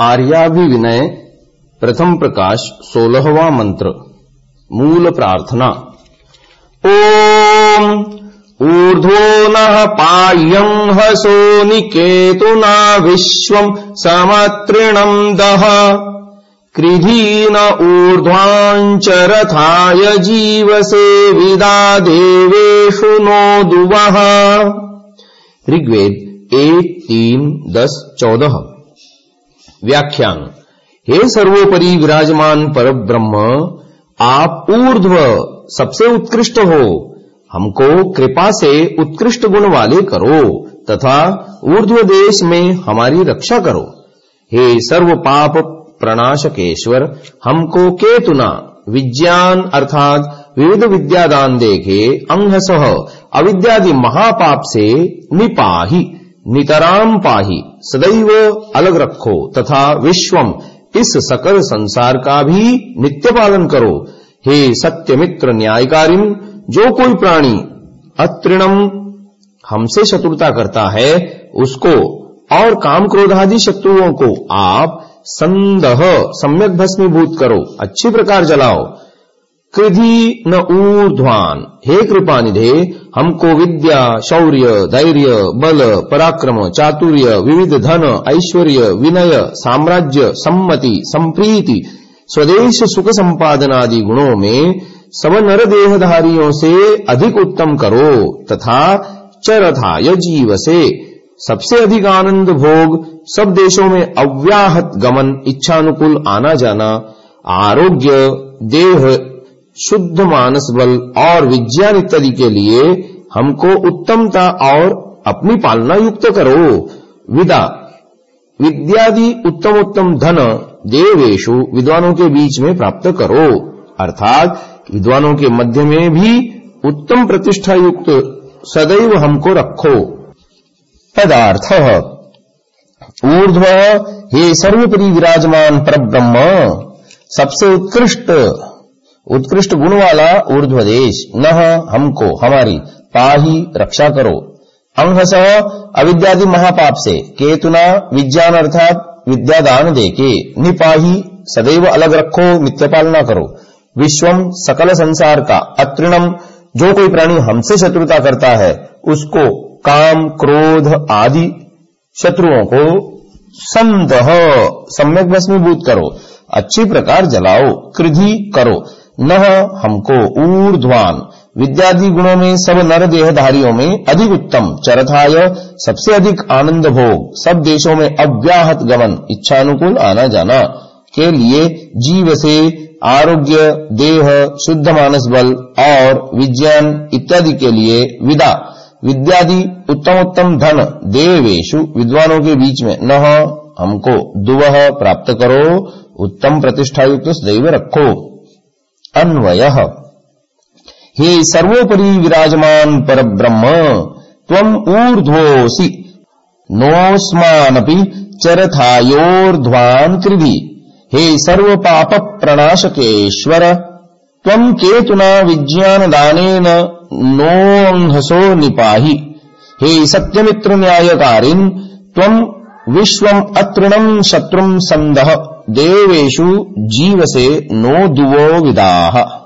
आर्याभिविनय प्रथम प्रकाश, सोलहवा मंत्र, मूल प्रार्थना। ओम ऊर्ध्वो नः पाह्यम् हसो निकेतुना विश्वम् समत्रिणम् दः। कृधीन ऊर्ध्वाञ्चरथाय जीवसे विदा देवेषु नो दुवः। ऋग्वेद एक, तीन, दस, चौदह। व्याख्यान। हे सर्वोपरि विराजमान पर ब्रह्म आप ऊर्ध्व सबसे उत्कृष्ट हो। हमको कृपा से उत्कृष्ट गुण वाले करो, तथा ऊर्ध्व देश में हमारी रक्षा करो। हे सर्व पाप प्रणाशकेश्वर, हमको केतुना, विज्ञान अर्थात विविध विद्यादान देखे, अंगसह अविद्यादि महापाप से निपाही। नितराम पाही, सदैव अलग रखो तथा विश्वम, इस सकल संसार का भी नित्य पालन करो। हे सत्यमित्र न्यायकारिन जो कोई प्राणी अत्रिणम हमसे शत्रुता करता है, उसको और काम क्रोधादि शत्रुओं को आप संदह, सम्यक भस्मीभूत करो। अच्छी प्रकार जलाओ। कृधि न ऊर्ध्वान। हे कृपानिधे, हमको विद्या, शौर्य, धैर्य, बल, पराक्रम, चातुर्य, विविध धन, ऐश्वर्य, विनय, साम्राज्य, सम्मति, संप्रीति, स्वदेश सुख संपादनादि गुणों में सब नर देहधारियों से अधिक उत्तम करो, तथा चरथाय जीव से सबसे अधिक आनंद भोग, सब देशों में अव्याहत गमन, इच्छानुकूल आना जाना, आरोग्य, देह शुद्ध मानस बल और विज्ञान इत्यादि के लिए हमको उत्तमता और अपनी पालना युक्त करो। विदा। विद्यादि उत्तम उत्तम धन देवेशु विद्वानों के बीच में प्राप्त करो। अर्थात विद्वानों के मध्य में भी उत्तम प्रतिष्ठा युक्त सदैव हमको रखो। पदार्थ ऊर्ध्व, हे सर्वपरि विराजमान पर ब्रह्म सबसे उत्कृष्ट उत्कृष्ट गुण वाला ऊर्ध्व देश न हमको, हमारी, पाही, रक्षा करो। अंहस, अविद्यादि महापाप से, केतुना, विज्ञान अर्थात, विद्यादान दे के निपाही, सदैव अलग रखो नित्य पालना करो। विश्वम, सकल संसार का, अत्रिणम, जो कोई प्राणी हमसे शत्रुता करता है, उसको काम, क्रोध आदि शत्रुओं को संदह, सम्यक भस्मीभूत करो। अच्छी प्रकार जलाओ, कृधि करो। न हमको ऊर्ध्वान। विद्यादि गुणों में सब नर देहधारियों में अधिक उत्तम, चरथाय, सबसे अधिक आनंद भोग, सब देशों में अव्याहत गमन, इच्छानुकूल आना जाना के लिए जीव से आरोग्य, देह, शुद्ध मानस बल और विज्ञान इत्यादि के लिए विदा। विद्यादि उत्तम उत्तम धन, देवेशु विद्वानों के बीच में न हमको दुवह प्राप्त करो, उत्तम प्रतिष्ठायुक्त सदैव रखो। अन्वय। हे सर्वोपरि विराजमान पर ब्रह्म तम ऊर्ध्वोसी नोस्मानपि चरथायोर्ध्वान कृधि हे सर्व पाप प्रणाशकेश्वर त्वं केतुना विज्ञान दानेन नोऽंहसो निपाहि। हे सत्यमित्र न्यायकारिन् त्वं विश्वम् अतृणम् शत्रुम् सन्दः देवेषु जीवसे नो दुवो विदाः।